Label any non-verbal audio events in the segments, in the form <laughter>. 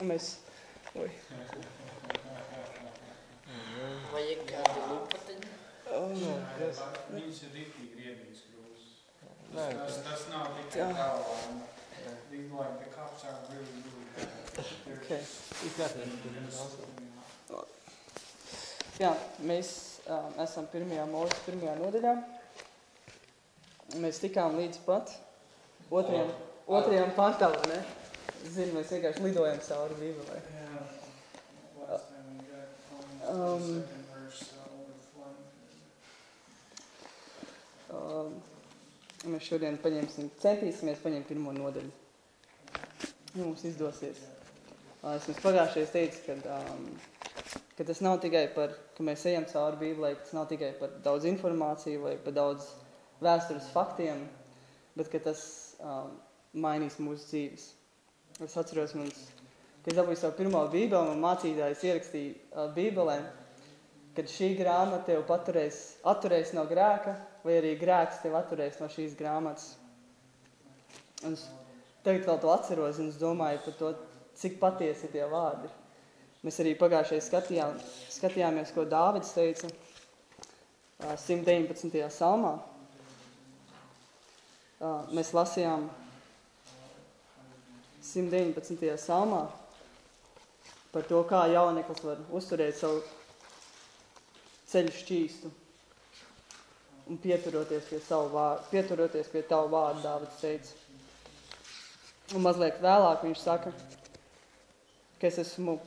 Un mēs, oi, Vajag kādu lupatiņu. oh, Nē, no, tas- Viņš ir rīktīgi riebīgs grūzs. Nē, Tas, tas- nav tikai Jā. tālāk. These like the cops are really, really. They're okay. Ka tas nav. Jā, mēs um, esam pirmajā mūža, pirmajā nodaļā. Mēs tikām līdz pat otrajam, otrajam pantam, ne? Zinu, mēs vienkārši lidojam cauri Bībelē. Um. Um, mēs šodien paņemsim, centīsimies paņemt pirmo nodaļu. Nu, Mums izdosies. Uh, Es jums pagājušajā teicu, ka, um, ka tas nav tikai par, ka mēs ejam cauri Bībelē, tas nav tikai par daudz informāciju vai par daudz vēstures faktiem, bet ka tas um, mainīs mūsu dzīves. Es atceros, mums, kad dabūju savu pirmo bībeli, man mācītājs ierakstīja uh, bībelē, kad šī grāmata tev paturēs, atturēs no grēka, vai arī grēks tev atturēs no šīs grāmatas. Un es tagad vēl to atceros, un es domāju par to, cik patiesi tie vārdi. Mēs arī pagājušajā skatījām, skatījāmies, ko Dāvids teica ā, 119. salmā. Ā, Mēs lasījām 119. salmā par to, kā jauneklis var uzturēt savu ceļu šķīstu un pieturoties pie, savu vārdu, pieturoties pie tavu vārdu, Dāvids teica. Un mazliet vēlāk viņš saka, ka es esmu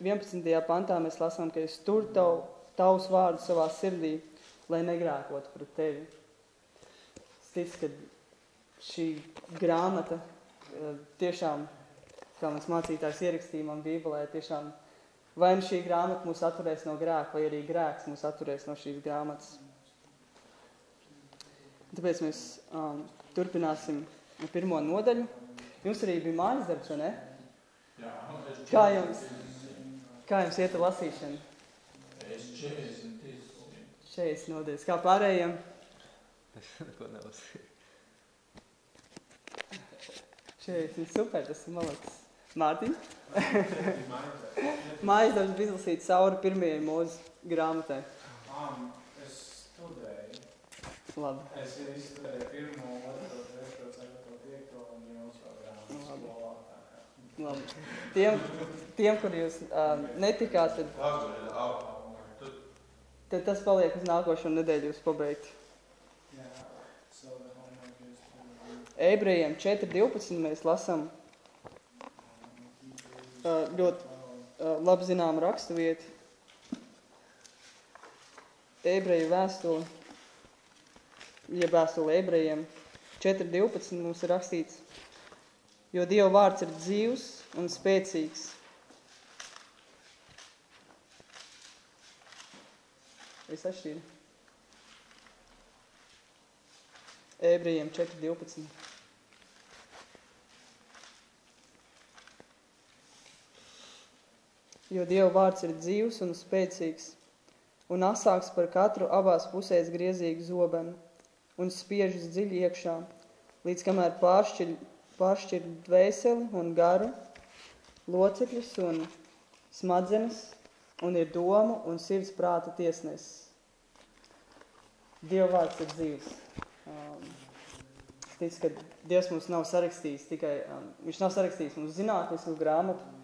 11. pantā mēs lasām, ka es tur tavu, tavus vārdus savā sirdī, lai negrēkotu pret tevi. Es ticu, ka šī grāmata eh, tiešām, kā mans mācītājs ierakstīja man Bībelē, tiešām vai nu šī grāmata mūs atturēs no grēka, vai arī grēks mūs atturēs no šīs grāmatas. Tāpēc mēs um, turpināsim pirmo nodaļu. Jums arī bija mājas darbs, vai ne? Kā jums, kā jums iet ar lasīšanu? Es 40. 40 nodaļas. Kā pārējiem? Es neko nelasīju. 40 super, tas ir malaks. Mārtiņ? <laughs> Mājas darbs bija izlasīts cauri pirmajai mūsu grāmatai. Um, es studēju. Labi. Es izstudēju pirmo, otro, trešo, ceturto, piekto un jūs vēl grāmatu skolā. Labi. Tiem, tiem kur jūs uh, netikāt, tad, tad tas paliek uz nākošo nedēļu jūs pabeigt. Yeah, so the homework is to Ebrejiem 4.12 mēs lasām ļoti labi zinām rakstu vietu. Ebreju vēstuli, ja vēstuli ebrejiem 4.12 mums ir rakstīts, jo Dieva vārds ir dzīvs un spēcīgs. Es atšķīru. Ebrejiem 4.12. jo Dieva vārds ir dzīvs un spēcīgs, un asāks par katru abās pusēs griezīgu zobenu, un spiežas dziļi iekšā, līdz kamēr pāršķir, pāršķir dvēseli un garu, locekļus un smadzenes, un ir domu un sirds prāta tiesnesis. Dieva vārds ir dzīvs. Um, es ticu, ka Dievs mums nav sarakstījis tikai, um, viņš nav sarakstījis mums zinātnisku grāmatu,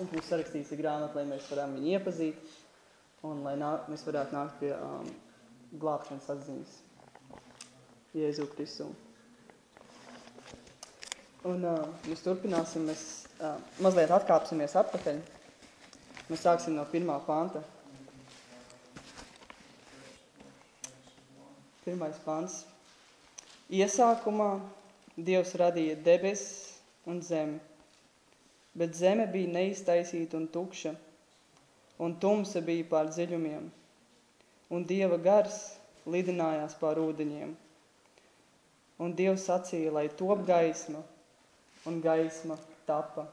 Viņš mums sarakstīs ir grāmatu, lai mēs varētu viņu iepazīt un lai nā, mēs varētu nākt pie um, glābšanas atziņas Jēzu Kristu. Un uh, mēs turpināsim, mēs uh, mazliet atkāpsimies atpakaļ. Mēs sāksim no pirmā panta. Pirmais pants. Iesākumā Dievs radīja debesis un zemi bet zeme bija neiztaisīta un tukša, un tumsa bija pār dziļumiem, un Dieva gars lidinājās pār ūdeņiem. Un Dievs sacīja, lai top gaisma, un gaisma tapa.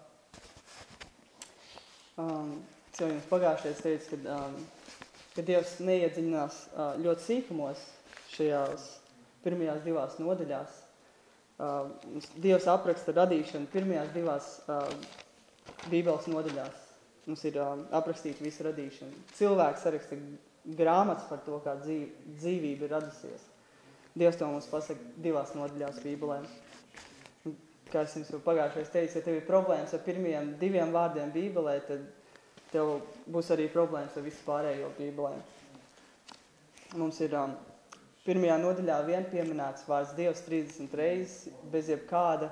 Um, es jau jums pagājušajā teicu, ka, um, ka Dievs neiedziļinās ļoti sīkumos šajās pirmajās divās nodaļās, Dievs apraksta radīšanu pirmajās divās Bībeles nodaļās. Mums ir aprakstīta visa radīšana. Cilvēks saraksta grāmatas par to, kā dzīv, dzīvība ir radusies. Dievs to mums pasaka divās nodaļās Bībelē. Kā es jums jau pagājušajā teicu, ja tev ir problēmas ar pirmajiem diviem vārdiem Bībelē, tad tev būs arī problēmas ar visu pārējo Bībelē. Mums ir um, pirmajā nodaļā vien pieminēts vārds Dievs 30 reizes bez jebkāda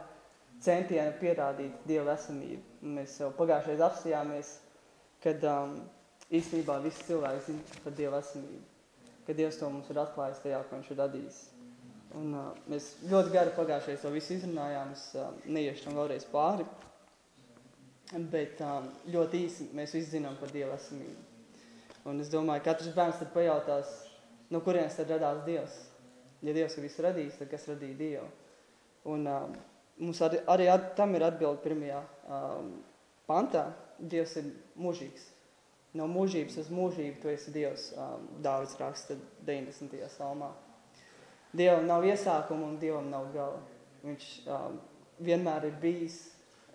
centiena pierādīt Dieva esamību. Un mēs jau pagājušajā apstājāmies, kad um, īstenībā visi cilvēki zina par Dieva esamību. Ka Dievs to mums ir atklājis tajā, ko viņš ir radījis. Un, uh, mēs ļoti gari pagājušajā to visu izrunājām, es uh, neiešu tam vēlreiz pāri. Bet um, ļoti īsi mēs visi zinām par Dieva esamību. Un es domāju, ka katrs bērns tad pajautās, no kurienes tad radās Dievs. Ja Dievs ir visu radījis, tad kas radīja Dievu? Un um, mums arī, arī at, tam ir atbildi pirmajā um, pantā. Dievs ir mūžīgs. No mūžības uz mūžību tu esi Dievs, um, Dāvids raksta 90. salmā. Dievam nav iesākuma un Dievam nav gala. Viņš um, vienmēr ir bijis,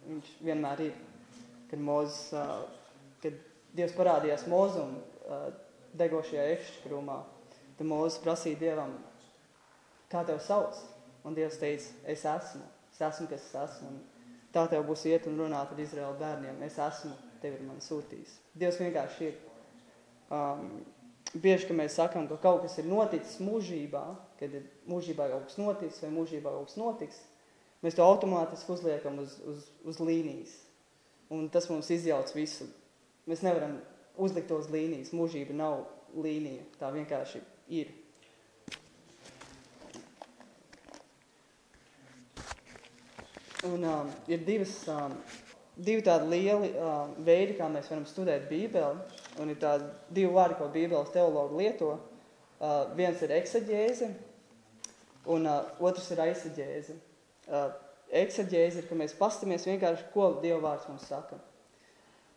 viņš vienmēr ir. Kad, Mozes, kad Dievs parādījās Mozum degošajā ekšķkrūmā, tad Mozes prasīja Dievam, kā tev sauc? Un Dievs teica, es esmu, es esmu, kas es esmu. Un tā tev būs iet un runāt ar Izraēlu bērniem. Es esmu, tevi ir man sūtījis. Dievs vienkārši ir. Um, bieži, ka mēs sakam, ka kaut kas ir noticis mūžībā, kad ir mūžībā kaut kas noticis vai mūžībā kaut kas notiks, mēs to automātiski uzliekam uz, uz, uz līnijas. Un tas mums izjauc visu. Mēs nevaram uzlikt tos līnijas. Mūžība nav līnija. Tā vienkārši ir. Un um, ir divas, um, divi tādi lieli um, veidi, kā mēs varam studēt Bībeli. Un ir tādi divi vārdi, ko Bībeles teologi lieto. Uh, viens ir eksaģēze, un uh, otrs ir aisaģēze. Uh, eksaģēze ir, ka mēs pastamies vienkārši, ko Dieva vārds mums saka.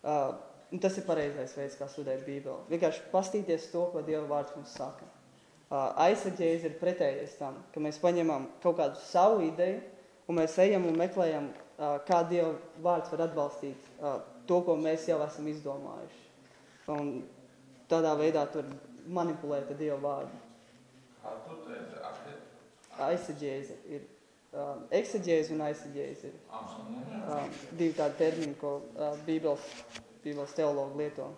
Uh, tas ir pareizais veids, kā studēt Bībeli. Vienkārši pastīties to, ko Dieva vārds mums saka. Uh, aisaģēze ir pretējais tam, ka mēs paņemam kaut kādu savu ideju, un mēs ejam un meklējam, uh, kā Dieva vārds var atbalstīt uh, to, ko mēs jau esam izdomājuši. Un tādā veidā tur manipulēt ar Dieva vārdu. Aisaģēze ir um, eksaģēze un aisaģēze ir um, divi tādi termini, ko uh, Bībeles, Bībeles teologi lieto.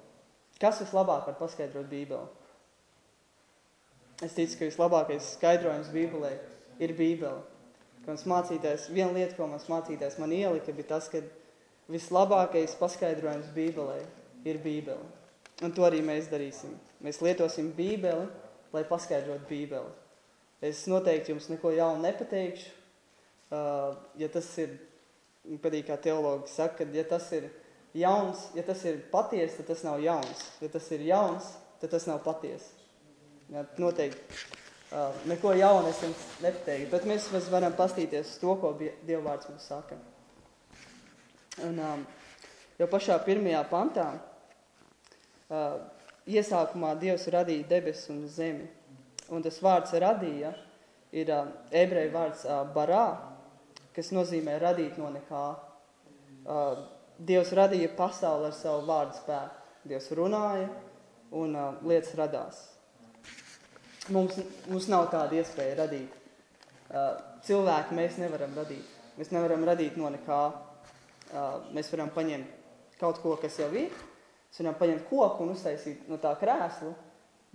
Kas vislabāk var paskaidrot Bībeli? Es ticu, ka vislabākais skaidrojums Bībelē ir Bībele. Mums mācītājs, viena lieta, ko mums mācītājs man ielika, bija tas, ka vislabākais paskaidrojums Bībelē ir Bībele. Un to arī mēs darīsim. Mēs lietosim Bībeli, lai paskaidrotu Bībeli. Es noteikti jums neko jaunu nepateikšu. Uh, ja tas ir, patīk kā teologi saka, ja tas ir jauns, ja tas ir patiesi, tad tas nav jauns. Ja tas ir jauns, tad tas nav patiesi. Ja, noteikti. Uh, neko jaunu es jums nepateiktu, bet mēs, mēs varam pastīties uz to, ko Dievvvārds mums saka. Un um, jau pašā pirmajā pantā uh, iesākumā Dievs radīja debesis un zemi. Un tas vārds radīja ir uh, ebreju vārds uh, barā, kas nozīmē radīt no nekā. Uh, Dievs radīja pasauli ar savu vārdu spēku. Dievs runāja un uh, lietas radās. Mums, mums nav tāda iespēja radīt. Uh, cilvēku mēs nevaram radīt. Mēs nevaram radīt no nekā. Uh, mēs varam paņemt kaut ko, kas jau ir. Mēs varam paņemt koku un uztaisīt no tā krēslu,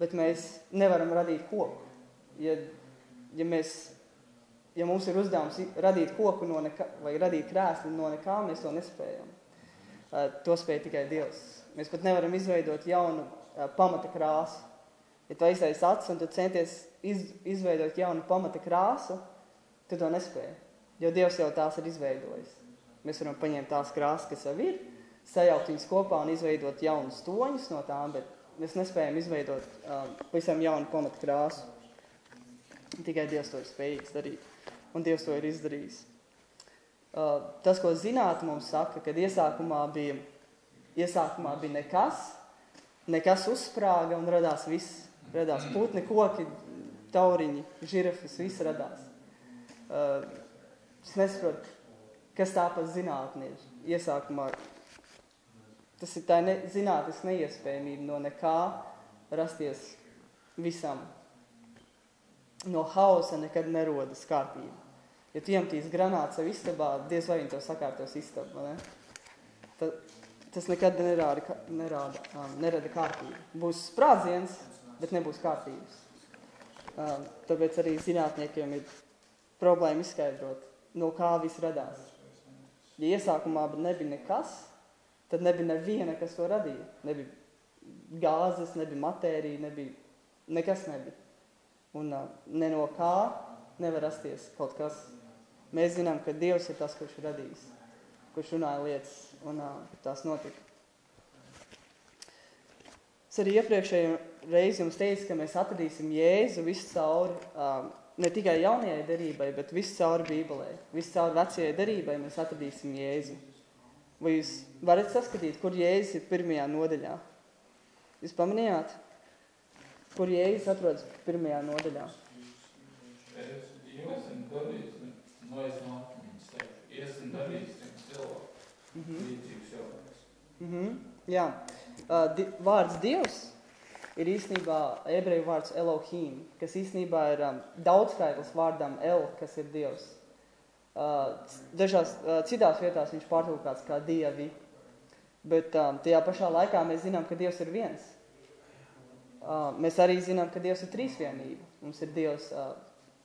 bet mēs nevaram radīt koku. Ja, ja, mēs, ja mums ir uzdevums radīt koku no nekā, vai radīt krēslu no nekā, mēs to nespējam. Uh, to spēj tikai Dievs. Mēs pat nevaram izveidot jaunu uh, pamata krāsu. Ja tu aiztais acis un tu centies iz, izveidot jaunu pamata krāsu, tu to nespēji. Jo Dievs jau tās ir izveidojis. Mēs varam paņemt tās krāsas, kas jau ir, sajaukt viņas kopā un izveidot jaunus toņus no tām, bet mēs nespējam izveidot um, visam jaunu pamata krāsu. Tikai Dievs to ir spējīgs darīt. Un Dievs to ir izdarījis. Uh, tas, ko zinātnē mums saka, kad iesākumā bija, iesākumā bija nekas, nekas uzsprāga un radās viss. Radās putni, koki, tauriņi, žirafas, viss radās. Uh, Es nesaprotu, kas tā pa zinātni ir. Iesākumā tas ir tā ne, zinātnes neiespējamība no nekā rasties visam. No hausa nekad nerodas kārtība. Ja tu iemetīs granātu sev istabā, diez vai viņi to sakārtos istabu, ne? Tad, tas nekad nerāda, nerāda, um, nerada kārtību. Būs sprādziens, bet nebūs kārtības. Um, tāpēc arī zinātniekiem ir problēma izskaidrot, no kā viss radās. Ja iesākumā nebija nekas, tad nebija neviena, kas to radīja. Nebija gāzes, nebija matērija, nebija, nekas nebija. Un uh, ne no kā nevar rasties kaut kas. Mēs zinām, ka Dievs ir tas, kurš ir radījis, kurš runāja lietas, un uh, tās notika. Es arī iepriekšējo reizi jums teicu, ka mēs atradīsim Jēzu visu cauri, um, ne tikai jaunajai derībai, bet visu cauri Bībelē. Visu cauri vecajai derībai mēs atradīsim Jēzu. Vai jūs varat saskatīt, kur Jēzus ir pirmajā nodaļā? Jūs pamanījāt, kur Jēzus atrodas pirmajā nodaļā? Es esmu darījis, no es nāku viņas teikt. Esmu darījis tiem cilvēkiem Mhm. līdzīgs cilvēks. Mm -hmm. Jā, uh, di vārds Dievs ir īstenībā ebreju vārds Elohim, kas īstenībā ir um, daudzskaitlis vārdam El, kas ir Dievs. Uh, dažās uh, citās vietās viņš pārtulkāts kā Dievi, bet um, tajā pašā laikā mēs zinām, ka Dievs ir viens. Uh, mēs arī zinām, ka Dievs ir trīsvienība. Mums ir Dievs uh,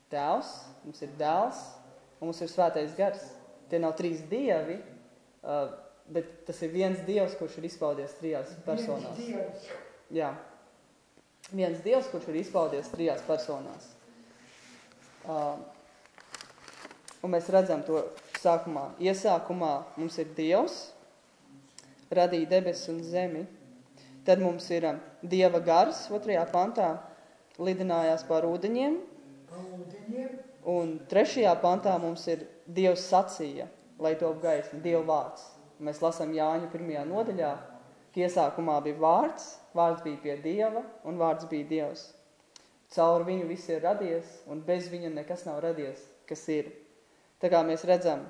Tēvs, mums ir Dēls un mums ir Svētais Gars. Tie nav trīs Dievi, uh, bet tas ir viens Dievs, kurš ir izpaudies trijās personās. Jā. Viens Dievs, kurš ir izpaudies trijās personās. Uh, un mēs redzam to sākumā. Iesākumā mums ir Dievs, radīja debesis un zemi. Tad mums ir um, Dieva gars, otrajā pantā, lidinājās pār ūdeņiem. Un trešajā pantā mums ir Dievs sacīja, lai top gaisma, Dieva vārds. Mēs lasām Jāņu pirmajā nodaļā, ka iesākumā bija vārds, vārds bija pie Dieva un vārds bija Dievs. Caur viņu viss ir radies un bez viņa nekas nav radies, kas ir. Tā kā mēs redzam,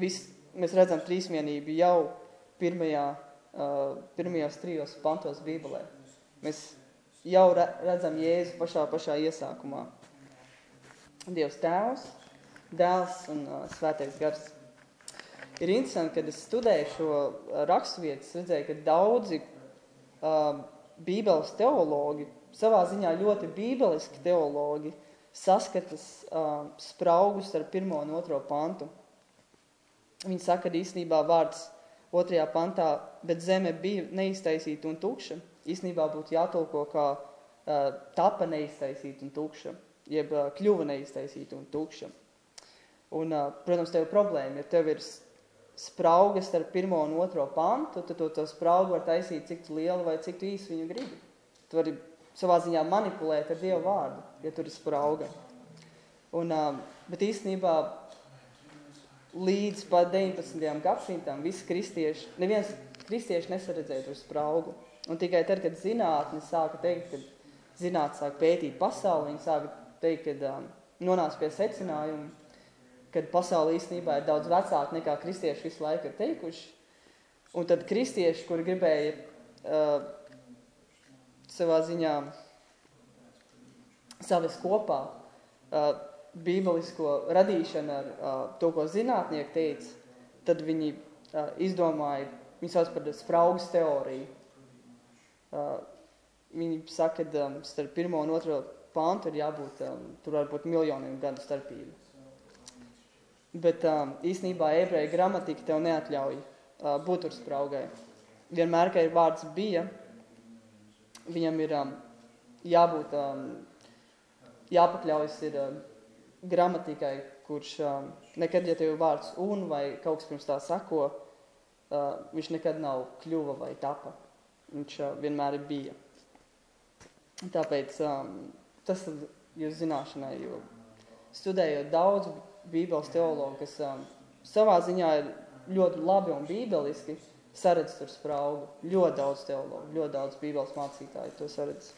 vis, mēs redzam trīsvienību jau pirmajā, uh, pirmajos trijos pantos Bībelē. Mēs jau re, redzam Jēzu pašā, pašā iesākumā. Dievs tēvs, dēls un uh, svētais gars. Ir interesanti, kad es studēju šo uh, raksturvietu, es redzēju, ka daudzi uh, bībeles teologi, savā ziņā ļoti bībeliski teologi, saskatas uh, spraugus ar pirmo un otro pantu. Viņi saka, ka īstenībā vārds otrajā pantā, bet zeme bija neiztaisīta un tukša. Īstenībā būtu jātulko kā uh, tapa neiztaisīta un tukša, jeb uh, kļuva neiztaisīta un tukša. Un, uh, protams, tev ir problēma, ja tev ir s- spraugas ar pirmo un otro pantu, tad to, to spraugu var taisīt, cik lielu vai cik īsi viņu gribi. Tu vari savā ziņā manipulēt ar Dievu vārdu, ja tur ir sprauga. Un, um, bet īstenībā līdz pat 19. gadsimtam visi kristieši, neviens kristieši nesaredzēja tur spraugu. Un tikai tad, kad zinātne sāka teikt, kad zinātne sāka pētīt pasauli, viņi sāka teikt, kad um, nonāca pie secinājuma, kad pasaule īstenībā ir daudz vecāka nekā kristieši visu laiku ir teikuši. Un tad kristieši, kuri gribēja uh, savā ziņā savest kopā uh, bībelisko radīšanu ar uh, to, ko zinātnieki teica, tad viņi uh, izdomāja, viņi sauc par spraugas teoriju. Uh, viņi saka, ka um, starp pirmo un otro pantu ir jābūt, um, tur var būt miljoniem gadu starpība. Bet um, īstenībā ebreju gramatika tev neatļauj uh, būt tur spraugai. Vienmēr, kad ir vārds bija, viņam ir um, jābūt, um, jāpakļaujas ir um, gramatikai, kurš um, nekad, ja tev ir vārds un vai kaut kas pirms tā sako, uh, viņš nekad nav kļuva vai tapa. Viņš uh, vienmēr ir bija. Tāpēc um, tas tad jūs zināšanai, jo studējot daudz bībeles teologu, kas um, savā ziņā ir ļoti labi un bībeliski, saredz tur spraugu. Ļoti daudz teologu, ļoti daudz bībeles mācītāju to saredz.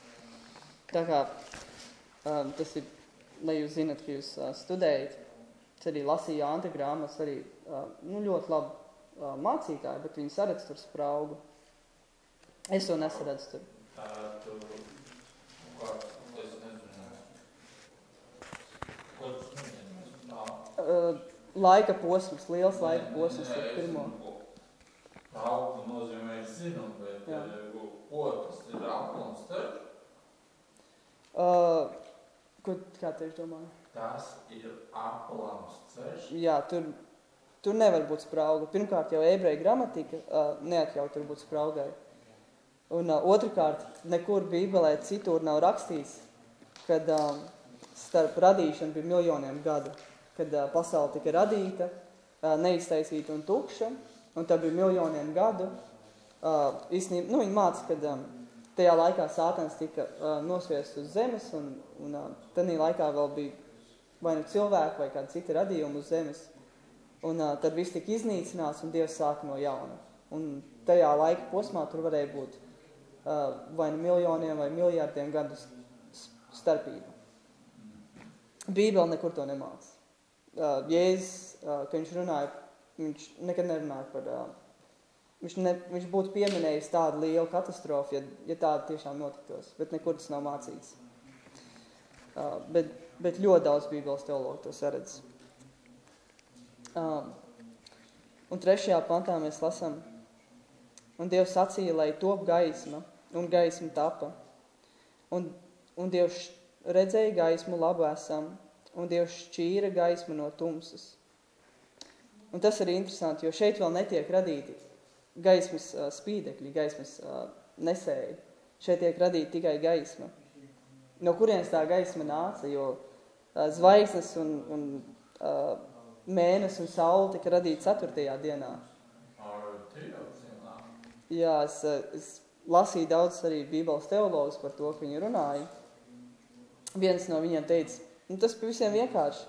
Tā kā um, tas ir, lai jūs zinat, ka jūs uh, studējat, Es arī lasīju Anta grāmatas, arī uh, nu, ļoti labi uh, mācītāji, bet viņi saredz tur spraugu. Es to nesaredzu tur. Tā tu, nu kā, es nezinu, ko tas nozīmē, tā. Uh, laika posms, liels laika posms ar pirmo. Augu nozīmē, zinu, bet Jā. eh, ko tas ir aplams taču? Uh, ko, kā tieši domāju? Tas ir aplams ceļš. Jā, tur, tur nevar būt sprauga. Pirmkārt, jau ebreju gramatika uh, neatļauj tur būt spraugai. Un uh, otrkārt, nekur Bībelē citur nav rakstīts, kad um, starp radīšanu bija miljoniem gadu. Kad uh, pasaule tika radīta, uh, neiztaisīta un tukša, un tā bija miljoniem gadu. Uh, īstenībā, nu, viņi māca, ka um, tajā laikā sātans tika uh, nosviests uz zemes, un, un uh, tajā laikā vēl bija vai nu cilvēki, vai kāda cita radījuma uz zemes. Un uh, tad viss tika iznīcināts, un Dievs sāka no jauna. Un tajā laika posmā tur varēja būt uh, vai nu miljoniem vai miljardiem gadu starpība. Bībele nekur to nemāca. Uh, Jēzus, uh, kad viņš runāja, viņš nekad nerunāja par... Uh, viņš, ne, viņš būtu pieminējis tādu lielu katastrofu, ja, ja tāda tiešām notiktos, bet nekur tas nav mācīts. Uh, bet, bet ļoti daudz Bībeles teologu to saredz. Um, un trešajā pantā mēs lasām, un Dievs sacīja, lai top gaisma, un gaisma tapa. Un, un Dievs redzēja gaismu labu esam, un Dievs šķīra gaismu no tumsas. Un tas ir interesanti, jo šeit vēl netiek radīti gaismas uh, spīdekļi, gaismas uh, nesēji. Šeit tiek radīta tikai gaisma. No kurienes tā gaisma nāca, jo uh, zvaigznes un, un uh, mēnesis un saule tika radīti ceturtajā dienā. Jā, es, es lasīju daudz arī Bībeles teologus par to, ka viņi runāja. Viens no viņiem teica, nu, tas pavisam vienkārši.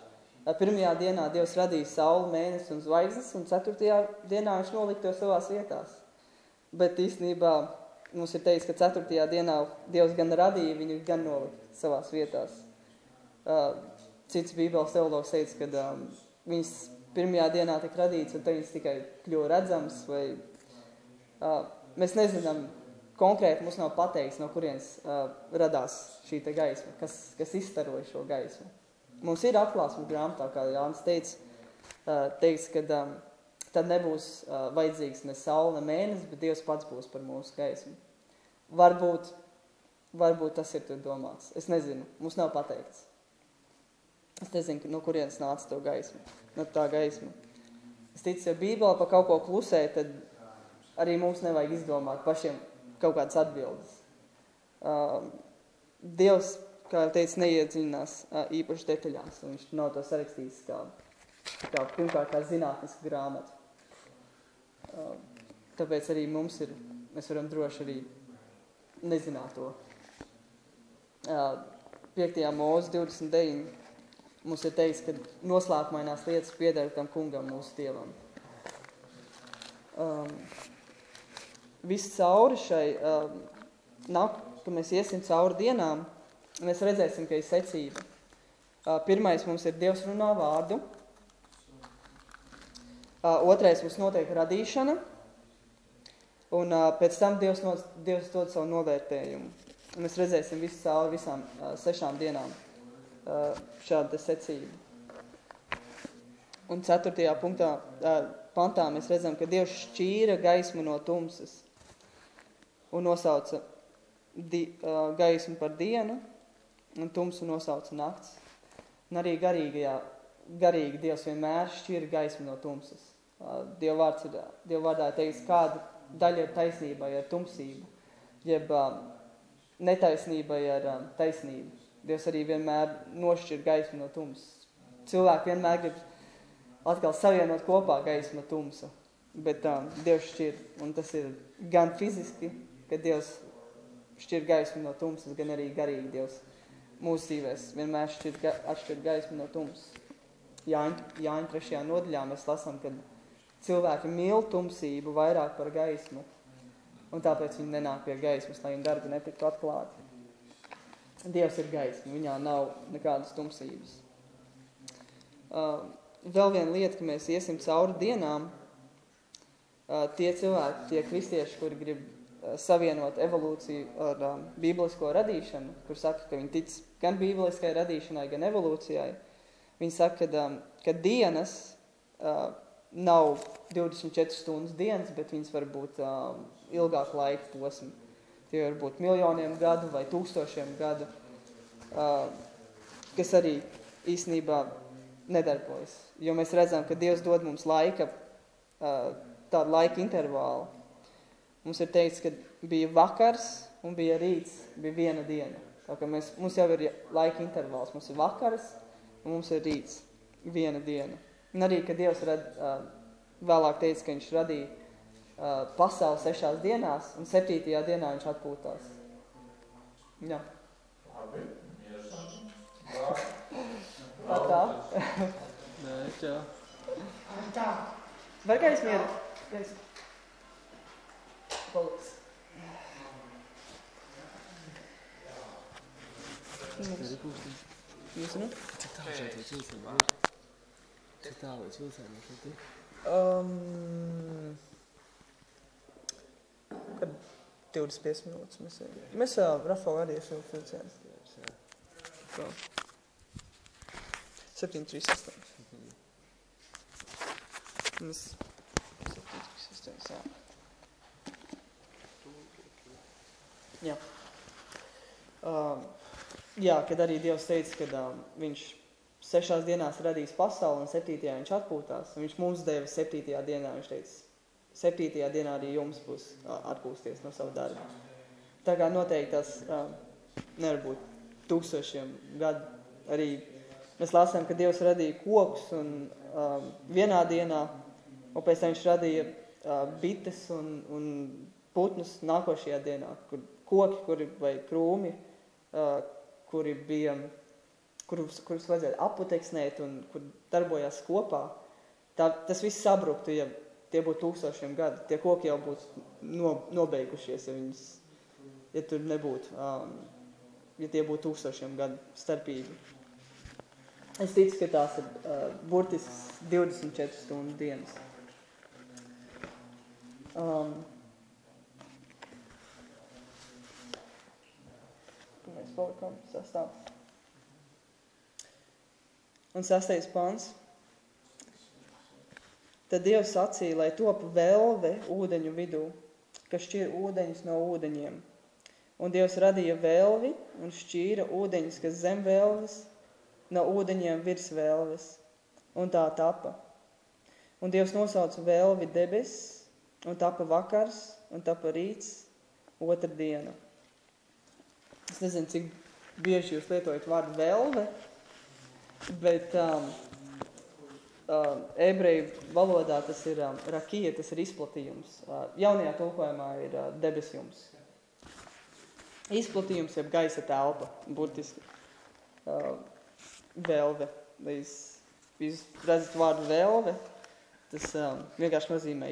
Pirmajā dienā Dievs radīja sauli, mēnesi un zvaigznes, un ceturtajā dienā viņš nolika to savās vietās. Bet īstenībā mums ir teiks, ka ceturtajā dienā Dievs gan radīja, viņu gan nolika savās vietās. Cits Bībeles teologs teica, ka um, viņas pirmajā dienā tika radīts, un tad viņas tikai kļuva redzams, vai uh, mēs nezinām konkrēti, mums nav pateikts, no kurienes uh, radās šī gaisma, kas, kas izstaroja šo gaismu. Mums ir atklāsmes grāmatā, kā Jānis teica, uh, teiks, ka um, tad nebūs uh, vajadzīgs ne saule, ne mēnesis, bet Dievs pats būs par mūsu gaismu. Varbūt, varbūt tas ir tur domāts. Es nezinu, mums nav pateikts. Es nezinu, no kurienes nāca to gaismu, no tā gaisma. Es ticu, ja Bībele par kaut ko klusē, tad arī mums nevajag izdomāt pašiem kaut kādas atbildes. Uh, Dievs, kā jau teicu, neiedziļinās uh, īpaši detaļās, un viņš nav to sarakstījis kā, kā pirmkārt kā zinātniska grāmata. Uh, tāpēc arī mums ir, mēs varam droši arī nezināt to. Uh, 5. mūzes 29 mums ir teiks, ka noslēpumainās lietas pieder tam kungam mūsu dievam. Um, viss cauri šai um, nak, ka mēs iesim cauri dienām, mēs redzēsim, ka ir secība. Uh, pirmais mums ir Dievs runā vārdu. Uh, otrais mums notiek radīšana. Un uh, pēc tam Dievs, no, Dievs dod savu novērtējumu. Un mēs redzēsim visu cauri visām uh, sešām dienām uh, šādu te secību. Un ceturtajā punktā, uh, pantā mēs redzam, ka Dievs šķīra gaismu no tumsas un nosauca di, uh, gaismu par dienu un tumsu nosauca nakts. Un arī garīgajā, garīgi Dievs vienmēr šķīra gaismu no tumsas. Uh, Dieva vārds ir, Dieva vārdā ir teiks, kāda daļa ir taisnībai ar tumsību, jeb um, netaisnībai ar um, taisnību. Dievs arī vienmēr nošķir gaismu no tumsas. Cilvēki vienmēr grib atkal savienot kopā gaismu no tumsa, bet um, Dievs šķir, un tas ir gan fiziski, ka Dievs šķir gaismu no tumsas, gan arī garīgi Dievs mūsu dzīvēs vienmēr šķir, ga, atšķir gaismu no tumsas. Jāņa, Jāņa trešajā nodaļā mēs lasām, ka cilvēki mīl tumsību vairāk par gaismu, un tāpēc viņi nenāk pie gaismas, lai viņu darbi netiktu atklāti. Dievs ir gaisma, viņā nav nekādas tumsības. Uh, vēl viena lieta, ka mēs iesim cauri dienām, uh, tie cilvēki, tie kristieši, kuri grib savienot evolūciju ar um, bībelisko radīšanu, kur saka, ka viņi tic gan bībeliskai radīšanai, gan evolūcijai, viņi saka, ka, um, ka dienas uh, nav 24 stundas dienas, bet viņas var būt um, ilgāk laika posmi. Tie var būt miljoniem gadu vai tūkstošiem gadu, uh, kas arī īstenībā nedarbojas. Jo mēs redzam, ka Dievs dod mums laika, uh, tādu laika intervālu. Mums ir teikts, ka bija vakars un bija rīts, bija viena diena. Tā kā mēs, mums jau ir laika intervāls. Mums ir vakars un mums ir rīts, viena diena. Un arī, ka Dievs rad, uh, vēlāk teica, ka viņš radīja uh, pasauli sešās dienās, un septītajā dienā viņš atpūtās. Jā. Labi. Tā tā. Nē. Tā. Var kā es mieru? Gaisa. Paliks. Arī kūstīns. Jūs, nu? Cik tālu šeit līdz vilcēm ir? Cik tālu līdz vilcēm ir šeit ir? Um, kad 25 minūtes mēs ejam. Mēs uh, Rafael arī esam filcēni. Tā. 7, 3, 8. Mēs 7, 3, 8, jā. Um, jā, kad arī Dievs teica, ka um, viņš sešās dienās radīs pasauli un septītajā viņš atpūtās. Viņš mums deva septītajā dienā, viņš teica, septītajā dienā arī jums būs ā, atpūsties no savu darbu. Tā kā noteikti tas ā, nevar būt tūkstošiem gadu. Arī mēs lasām, ka Dievs radīja kokus un um, vienā dienā, un pēc tam viņš radīja uh, bites un, un putnus nākošajā dienā, kur koki, kuri vai krūmi, kuri bija kurus, kurus vajadzēja aputeksnēt un kur darbojās kopā, tā, tas viss sabruktu, ja tie būtu tūkstošiem gadu. Tie koki jau būtu no, nobeigušies, ja, viņas, ja tur nebūtu, um, ja tie būtu tūkstošiem gadu starpība. Es ticu, ka tās ir uh, burtisks 24 stundu dienas. Um, mēs palikām sastāv. Un sastais pants. Tad Dievs sacīja, lai top velve ūdeņu vidū, kas šķir ūdeņus no ūdeņiem. Un Dievs radīja velvi un šķīra ūdeņus, kas zem velves, no ūdeņiem virs velves. Un tā tapa. Un Dievs nosauca velvi debesis, un tapa vakars, un tapa rīts, otra diena. Es nezinu, cik bieži jūs lietojat vārdu velve, bet um, um, ebreju valodā tas ir um, rakija, tas ir izplatījums. Uh, jaunajā tulkojumā ir uh, debesjums. Izplatījums jeb gaisa telpa, burtiski. Uh, velve. Jūs, jūs redzat vārdu velve, tas um, vienkārši nozīmē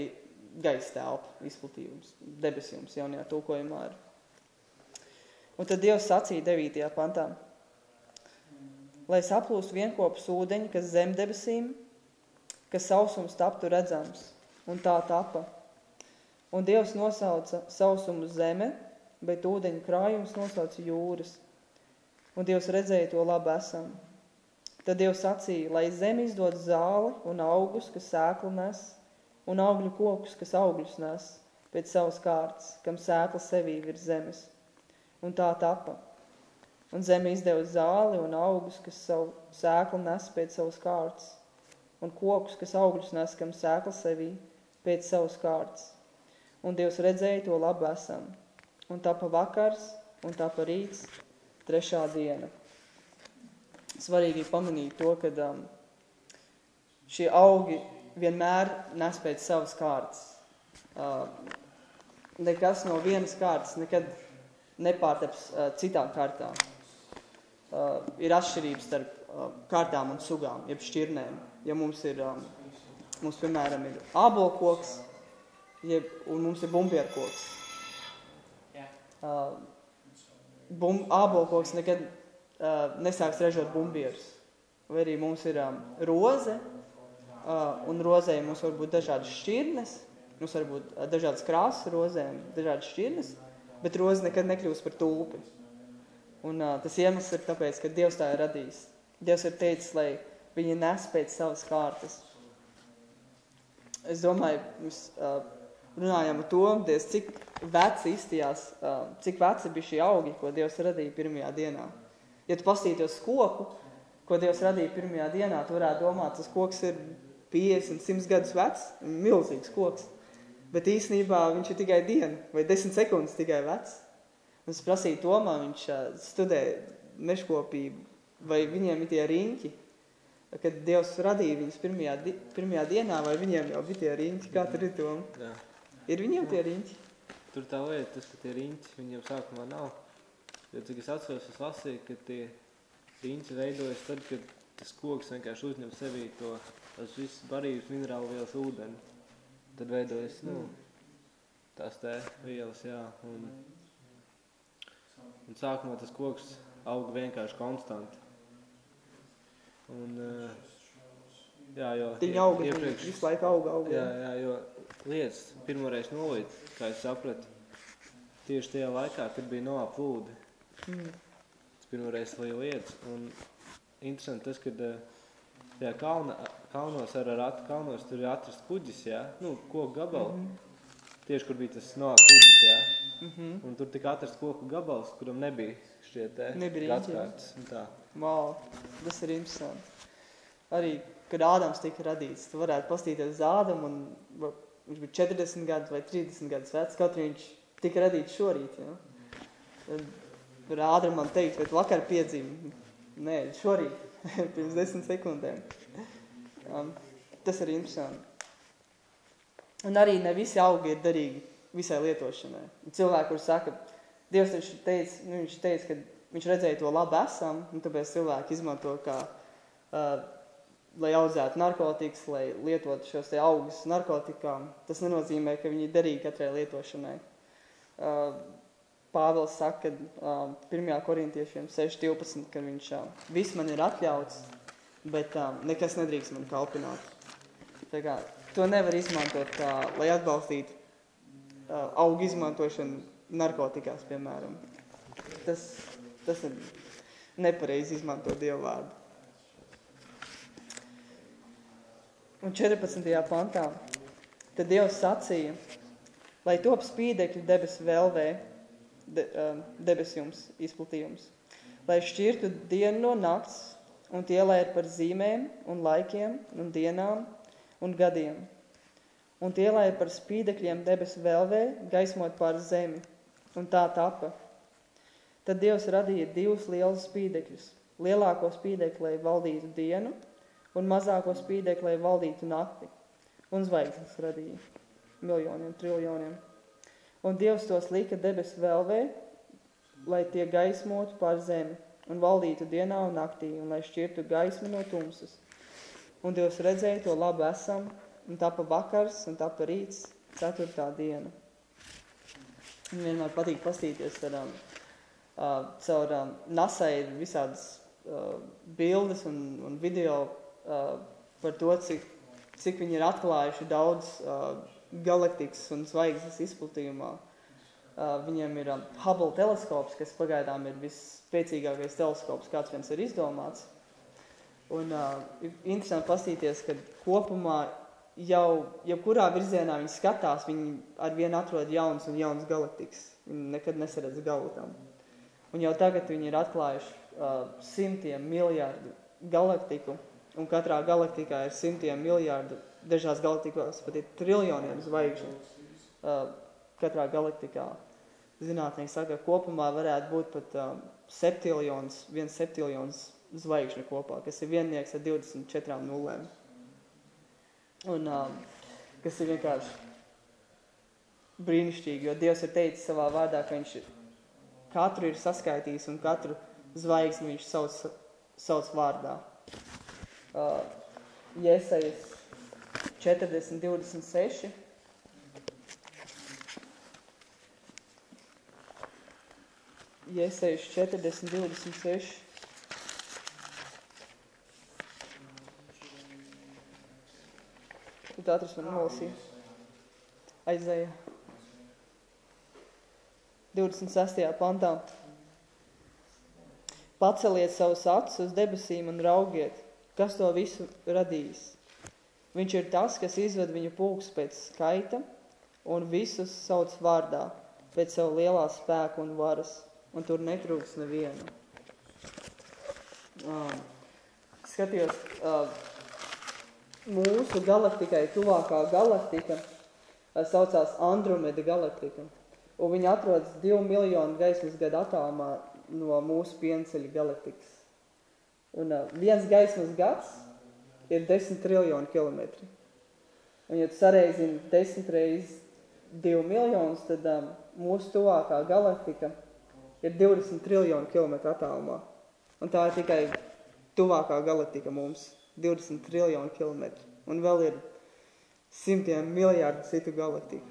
gaisa telpa, izplatījums, debesjums jaunajā tulkojumā ir. Un tad Dievs sacīja 9. pantā, lai saplūst vienkopus ūdeņi, kas zem debesīm, kas sausums taptu redzams, un tā tapa. Un Dievs nosauca sausumu zeme, bet ūdeņu krājums nosauca jūras. Un Dievs redzēja to labi esam. Tad Dievs sacīja, lai zeme izdod zāli un augus, kas sēklu nes, un augļu kokus, kas augļus nes, pēc savas kārtas, kam sēkla sevī virs zemes un tā tapa. Un zeme izdeva zāli un augus, kas savu sēklu nes pēc savas kārtas, un kokus, kas augļus nes, kam sēkla sevī pēc savas kārtas. Un Dievs redzēja to labu esam. Un tapa vakars, un tapa rīts, trešā diena. Svarīgi pamanīt to, ka um, šie augi vienmēr nes pēc savas kārtas. Uh, nekas no vienas kārtas nekad nepārtaps uh, citām kārtām. Uh, ir atšķirības starp uh, kārtām un sugām, jeb šķirnēm. Ja mums ir, um, mums, piemēram, ir ābolkoks, jeb, un mums ir bumbierkoks. Uh, bum, ābolkoks nekad uh, nesāks ražot bumbierus. Vai arī mums ir um, roze, Uh, un rozēm mums var būt dažādas šķirnes, mums var būt uh, dažādas krāsas rozēm, dažādas šķirnes, bet roze nekad nekļūst par tulpi. Un uh, tas iemesls ir tāpēc, ka Dievs tā ir radījis. Dievs ir teicis, lai viņi nes pēc savas kārtas. Es domāju, mēs uh, runājam par to, diez, cik veci izstījās, uh, cik veci bija šie augi, ko Dievs radīja pirmajā dienā. Ja tu pastītos koku, ko Dievs radīja pirmajā dienā, tu varētu domāt, tas koks ir 50, 100 gadus vecs, milzīgs koks. Bet īsnībā viņš ir tikai diena vai 10 sekundes tikai vecs. Un es prasīju Tomā, viņš studē meškopību, vai viņiem ir tie riņķi, kad Dievs radīja viņus pirmajā, di pirmajā dienā, vai viņiem jau bija tie riņķi, kā tur ir Tom? Jā. Ir viņiem tie riņķi? Tur tā lieta, tas, ka tie riņķi viņiem sākumā nav. Jo, cik es atceros, es lasīju, ka tie riņķi veidojas tad, kad tas koks vienkārši uzņem sevī to, tas viss barības minerālu vielas ūdeni. Tad veidojas, nu, tās te vielas, jā. Un, un sākumā tas koks auga vienkārši konstanti. Un, eh, jā, jo Viņi ie- auga, iepriekš- visu laiku auga, auga. Jā, jā, jo lietas pirmoreiz nolīt, kā es sapratu, tieši tajā laikā, kad bija novā plūdi. Mm. Pirmoreiz lietas. Un interesanti tas, ka tajā kalna, kalnos ar ratu kalnos tur ir atrast kuģis, jā, nu, koku gabalu. Mhm. Tieši, kur bija tas novā kuģis, jā. Mhm. Un tur tika atrast koku gabals, kuram nebija šie te jā. gadskārtas un tā. Wow, tas ir interesanti. Arī, kad Ādams tika radīts, tu varētu pastīties uz Ādamu, un viņš bija 40 gadus vai 30 gadus vecs, kaut arī viņš tika radīts šorīt, ja? Tad var ātri man teikt, bet vakar piedzīvi. Nē, šorīt, <laughs> pirms 10 sekundēm. Um, tas ir interesanti. Un arī ne visi augi ir derīgi visai lietošanai. Cilvēki, kur saka, Dievs taču teica, nu, viņš teica, ka viņš redzēja to labu esam, un tāpēc cilvēki izmanto kā, uh, lai audzētu narkotikas, lai lietotu šos te augus narkotikām. Tas nenozīmē, ka viņi ir derīgi katrai lietošanai. Uh, Pāvils saka, ka uh, 1. korintiešiem 6.12, ka viņš uh, viss man ir atļauts, bet uh, nekas nedrīkst man kalpināt. Tā kā, to nevar izmantot, kā, lai atbalstītu uh, augu izmantošanu narkotikās, piemēram. Tas, tas ir nepareizi izmantot Dievu vārdu. Un 14. pantā tad Dievs sacīja, lai top spīdekļi debesu vēlvē, de, um, debes jums izplatījums, lai šķirtu dienu no nakts, un tie, lai ir par zīmēm un laikiem un dienām un gadiem. Un tie, lai ir par spīdekļiem debesu vēlvē, gaismot pār zemi, un tā tapa. Tad Dievs radīja divus lielus spīdekļus. Lielāko spīdekli, lai valdītu dienu, un mazāko spīdekli, lai valdītu nakti. Un zvaigznes radīja miljoniem, triljoniem. Un Dievs tos lika debesu vēlvē, lai tie gaismotu pār zemi, un valdītu dienā un naktī, un lai šķirtu gaismu no tumsas. Un Dievs redzēja to labu esam, un tapa vakars, un tapa rīts, ceturtā diena. Un vienmēr patīk pastīties ar, um, uh, caur um, NASA ir visādas uh, bildes un, un video uh, par to, cik, cik viņi ir atklājuši daudz uh, galaktikas un zvaigznes izplatījumā. Uh, viņiem ir um, Hubble teleskops, kas pagaidām ir visspēcīgākais teleskops, kāds viens ir izdomāts. Un uh, ir interesanti pastīties, ka kopumā jau jebkurā virzienā viņi skatās, viņi ar vienu atrod jaunas un jaunas galaktikas. Viņi nekad nesaredz galu tam. Un jau tagad viņi ir atklājuši uh, simtiem miljārdu galaktiku, un katrā galaktikā ir simtiem miljārdu, dažās galaktikās pat ir triljoniem zvaigžņu uh, katrā galaktikā. Zinātnieki saka, ka kopumā varētu būt pat um, septiljons, viens septiljons zvaigžņu kopā, kas ir viennieks ar 24 nulēm. Un um, kas ir vienkārši brīnišķīgi, jo Dievs ir teicis savā vārdā, ka viņš katru ir saskaitījis un katru zvaigzni viņš sauc, sauc vārdā. Uh, Iesajas 40, 26. Iesajas 40, 26. Tu tā atrast man nolasīju. Aizēja. 26. pantā. Paceliet savus acis uz debesīm un raugiet, kas to visu radījis. Viņš ir tas, kas izved viņu pulks pēc skaita un visus sauc vārdā pēc savu lielā spēka un varas, un tur netrūks nevienu. Um, skatījos, uh, mūsu galaktikai tuvākā galaktika uh, saucās Andromeda galaktika, un viņa atrodas divu miljonu gaismas gadu attālumā no mūsu pienceļa galaktikas. Un uh, viens gaismas gads ir 10 triljoni kilometri. Un, ja tu sareizini 10 reizes 2 miljonus, tad um, mūsu tuvākā galaktika ir 20 triljoni kilometru attālumā. Un tā ir tikai tuvākā galaktika mums - 20 triljoni kilometru. Un vēl ir simtiem miljārdu citu galaktiku.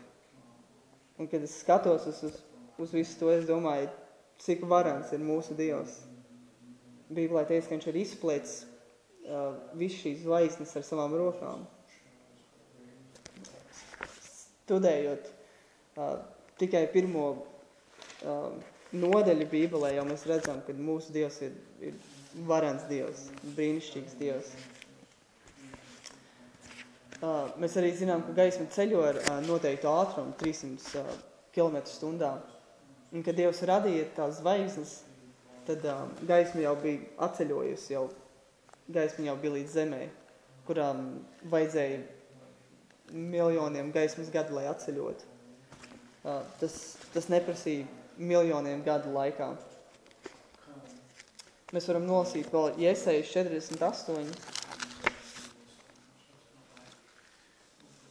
Un, kad es skatos uz, uz, uz visu to, es domāju, cik varans ir mūsu Dievs. Bībelē teica, ka viņš ir izplēcis uh, visu šīs zvaigznes ar savām rokām. Studējot uh, tikai pirmo uh, nodaļu Bībelē, jau mēs redzam, ka mūsu Dievs ir, ir varens Dievs, brīnišķīgs Dievs. Uh, mēs arī zinām, ka gaisma ceļo ar uh, noteiktu ātrumu, 300 uh, km stundā. Un, kad Dievs radīja tās zvaigznes, tad uh, gaisma jau bija atceļojusi, jau gaisma jau bija līdz zemē, kurām vajadzēja miljoniem gaismas gadu, lai atceļotu. Uh, tas, tas neprasīja miljoniem gadu laikā. Mēs varam nolasīt vēl Iesejas 48.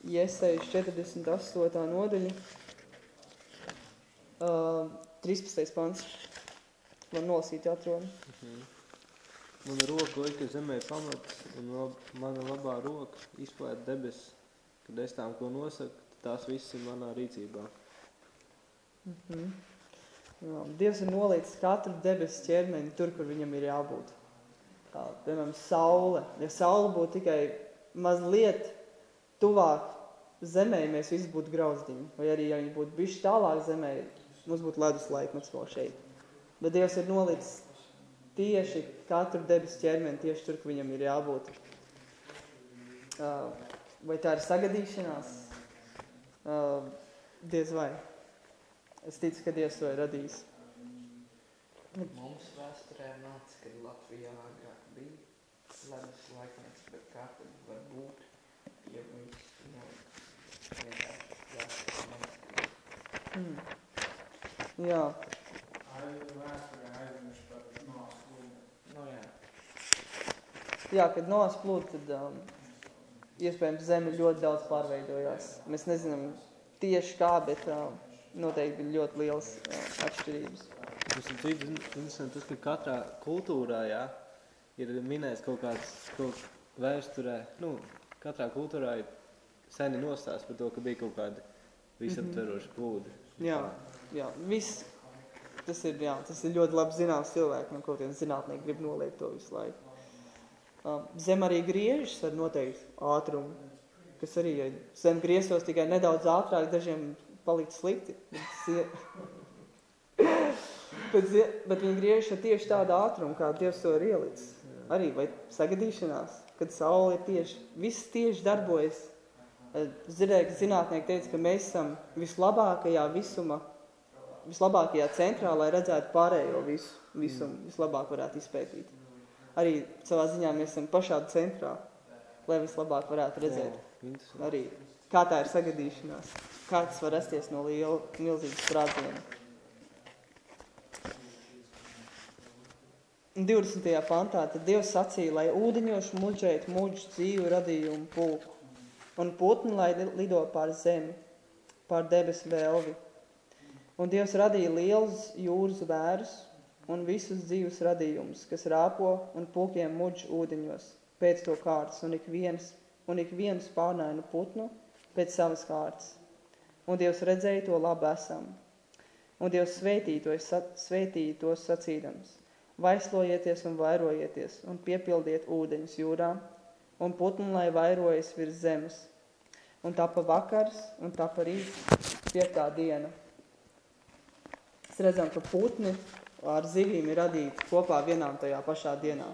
Iesejas 48. nodaļa. Uh, 13. pants. Var nolasīt atrodi. Mana roka lika zemē pamats, un lab, mana labā roka izplēt debesis. Kad es tām ko nosaku, tās viss ir manā rīcībā. Mhm. Dievs ir nolicis katru debesu ķermeni tur, kur viņam ir jābūt. Tā, piemēram, saule. Ja saule būtu tikai mazliet tuvāk zemē, mēs visi būtu grauzdiņi. Vai arī, ja viņi būtu bišķi tālāk zemē, mums būtu ledus laikmets vēl šeit. Bet Dievs ir nolicis tieši katru debesu ķermeni tieši tur, kur viņam ir jābūt. Vai tā ir sagadīšanās? Diez vai. Es ticu, ka Dievs to ir radījis. Mums vēsturē nāca, kad Latvijā agrāk bija ledus laikmets, bet kā tad var būt, ja viņš nu, vienkārši jāsaka mums. Mm. Jā, vēsturē aizmirst par Noas lūgu. Nu jā, jā kad Noas plūda, tad um, iespējams zeme ļoti daudz pārveidojās. Mēs nezinām tieši kā, bet um, noteikti bija ļoti liels atšķirības. Tas ir interesanti, tas, ka katrā kultūrā, jā, ir minēts kaut kāds, kaut vēsturē, nu, katrā kultūrā ir seni nostāsts par to, ka bija kaut kādi visaptveroši plūdi. Jā, jā, viss. Tas ir, jā, tas ir ļoti labi zināms cilvēki, no kaut kādiem zinātnieki grib noliekt to visu laiku. Um, zem arī griežas ar noteiktu ātrumu, kas arī, ja zem griesos tikai nedaudz ātrāk, dažiem palikt slikti. Bet, <laughs> bet, viņi griež ar tieši tādu ātrumu, kā Dievs to ir ielicis. Arī, vai sagadīšanās, kad saule ir tieši, viss tieši darbojas. Eh, Dzirdēju, ka zinātnieki teica, ka mēs esam vislabākajā visuma, vislabākajā centrā, lai redzētu pārējo visu, visumu, vislabāk varētu izpētīt. Arī savā ziņā mēs esam pašā centrā, lai vislabāk varētu redzēt. Arī kā tā ir sagadīšanās, kā tas var rasties no liela, milzīgas sprādziena. 20. pantā tad Dievs sacīja, lai ūdeņoši muģētu muģu dzīvu radījumu pulku, un putni, lai li- lido pār zemi, pār debesu vēlvi. Un Dievs radīja lielus jūras vērus un visus dzīvus radījumus, kas rāpo un pulkiem muģ ūdeņos pēc to kārtas, un ik viens, un ik viens pārnainu putnu pēc savas kārtas. Un Dievs redzēja to labi esam. Un Dievs svētīja to, sacīdams. Vaislojieties un vairojieties, un piepildiet ūdeņus jūrā, un putni, lai vairojas virs zemes. un tapa vakars, un tapa rīts, piektā diena. Mēs redzam, ka putni ar zivīm ir radīti kopā vienā un tajā pašā dienā.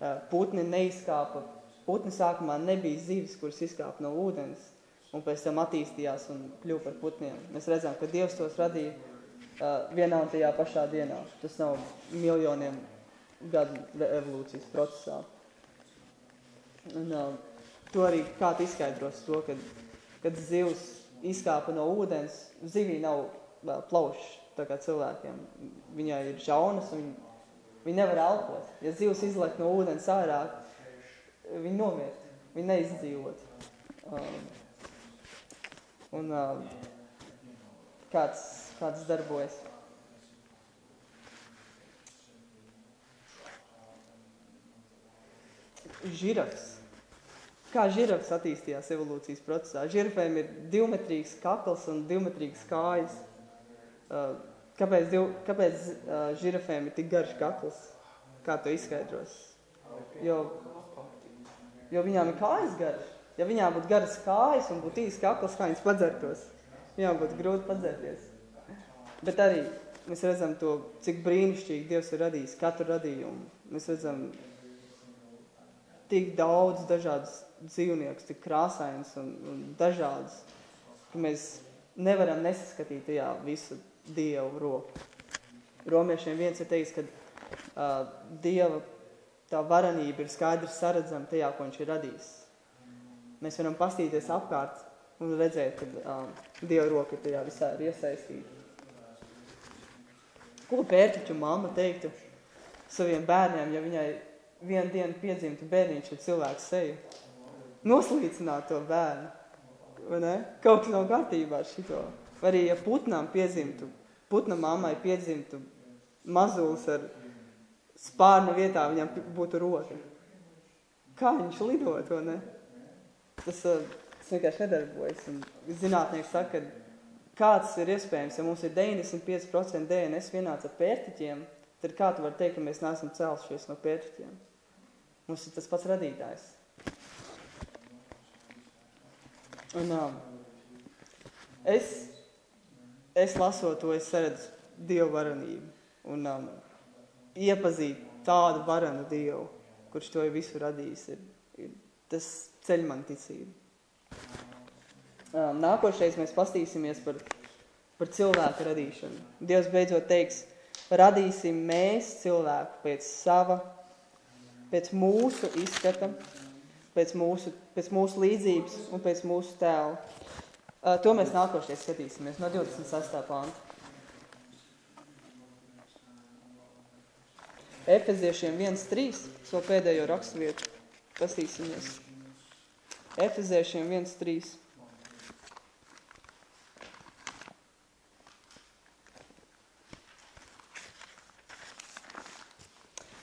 Eh, Putni neizkāpa, putni sākumā nebija zivis, kuras izkāpa no ūdens, un pēc tam attīstījās un kļuva par putniem. Mēs redzam, ka Dievs tos radīja uh, vienā un tajā pašā dienā. Tas nav miljoniem gadu evolūcijas procesā. Un, uh, to arī kāds izskaidros to, kad, kad zivs izkāpa no ūdens, zivī nav uh, plaušs, tā kā cilvēkiem. Viņai ir žaunas un viņa, viņa nevar elpot. Ja zivs izlek no ūdens ārā, viņa nomirt, viņa neizdzīvot. Um, un uh, kāds, kāds darbojas. Žirafs. Kā žirafs attīstījās evolūcijas procesā? Žirafēm ir divmetrīgs kakls un divmetrīgs kājas. Uh, kāpēc div, kāpēc uh, žirafēm ir tik garš kakls? Kā to izskaidros? Jo, jo viņām ir kājas garš. Ja viņām būtu garas kājas un būtu īsts kakls, kā viņas padzertos, viņām būtu grūti padzerties. Bet arī mēs redzam to, cik brīnišķīgi Dievs ir radījis katru radījumu. Mēs redzam tik daudz dažādas dzīvniekus, tik krāsains un, un dažādas, ka mēs nevaram nesaskatīt tajā visu Dievu roku. Romiešiem viens ir teiks, ka uh, Dieva tā varanība ir skaidrs saredzama tajā, ko viņš ir radījis. Mēs varam pastīties apkārt un redzēt, ka um, Dieva roka tajā visā ir iesaistīta. Ko pērtiķu mamma teiktu saviem bērniem, ja viņai vienu dienu piedzimtu bērniņš ar cilvēku seju? Noslīcināt to bērnu. Vai ne? Kaut kas nav kārtībā ar šito. Vai arī, ja putnām piedzimtu, putna mammai piedzimtu mazulis ar spārnu vietā, viņam būtu roka. Kā viņš lidot, vai ne? Tas, uh, tas vienkārši nedarbojas. Un zinātnieki saka, ka kāds ir iespējams, ja mums ir 95% DNS vienāds ar pērtiķiem, tad kā tu vari teikt, ka mēs neesam celšies no pērtiķiem? Mums ir tas pats radītājs. Un um, es, es lasot to, es redzu Dievu varanību un um, iepazīt tādu varanu Dievu, kurš to ir visu radījis, ir, ir, tas ceļ man ticību. Nākošais mēs pastīsimies par, par cilvēku radīšanu. Dievs beidzot teiks, radīsim mēs cilvēku pēc sava, pēc mūsu izskata, pēc mūsu, pēc mūsu līdzības un pēc mūsu tēla. To mēs nākošais skatīsimies no 26. panta. Efeziešiem 1.3, so pēdējo raksturvietu, pastīsimies. Efeziešiem 1.3.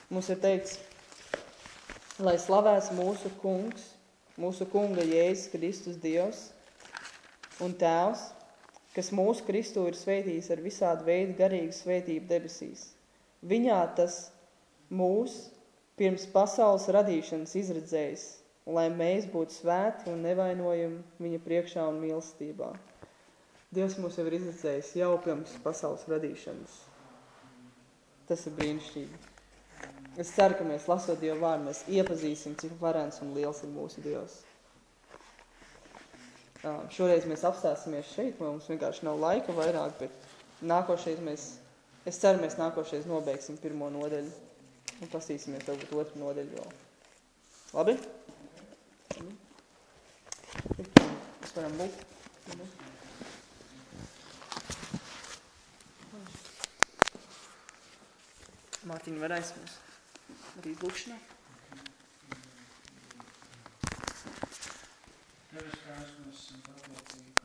Mums ir teikts, lai slavēs mūsu kungs, mūsu kunga Jēzus Kristus Dievs un Tēvs, kas mūsu Kristu ir sveitījis ar visādu veidu garīgu sveitību debesīs. Viņā tas mūs pirms pasaules radīšanas izredzējis, lai mēs būtu svēti un nevainojami viņa priekšā un mīlestībā. Dievs mūs jau ir izredzējis jau pirms pasaules radīšanas. Tas ir brīnišķīgi. Es ceru, ka mēs lasot Dievu vārdu, mēs iepazīsim, cik varens un liels ir mūsu Dievs. Šoreiz mēs apstāsimies šeit, mums vienkārši nav laika vairāk, bet nākošais mēs, es ceru, mēs nākošais nobeigsim pirmo nodeļu un pastīsimies varbūt otru nodeļu vēl. Labi? Mēs varam būt. Labi. Mārtiņa var aizsmēs. Arī lūkšanā. Tevis, kā esam pateicīgi par